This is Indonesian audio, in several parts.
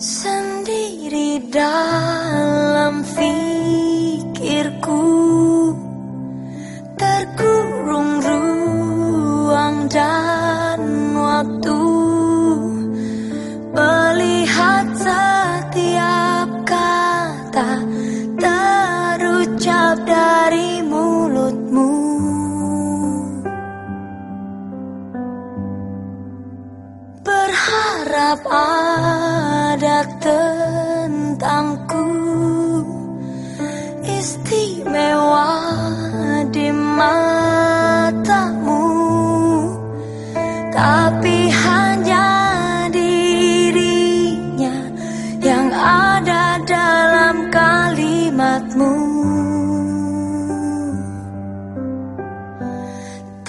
Sendiri dalam fikirku. Terkurung ruang dan waktu. Melihat setiap kata Terucap dari mulutmu. Berharap ada tentangku. Istimewa di matamu. Tapi hanya dirinya Yang ada dalam kalimatmu.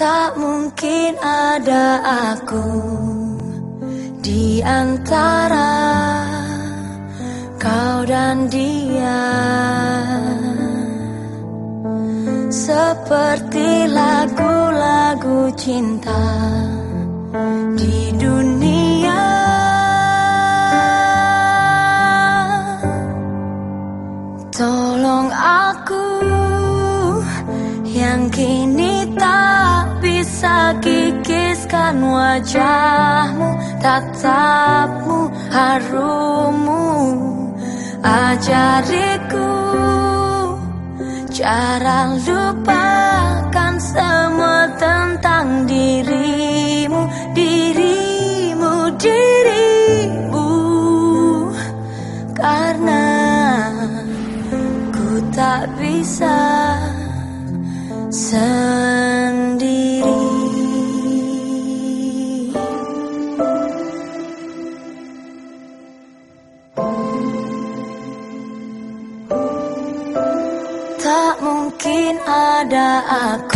Tak mungkin ada aku di antara kau dan dia Seperti lagu-lagu cinta di dunia. Tolong aku yang kini tak bisa kikiskan wajahmu tatapmu harummu ajariku cara lupakan semua tentang dirimu dirimu dirimu. Karena ku tak bisa sendiri mungkin ada aku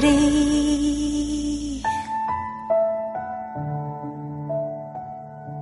city.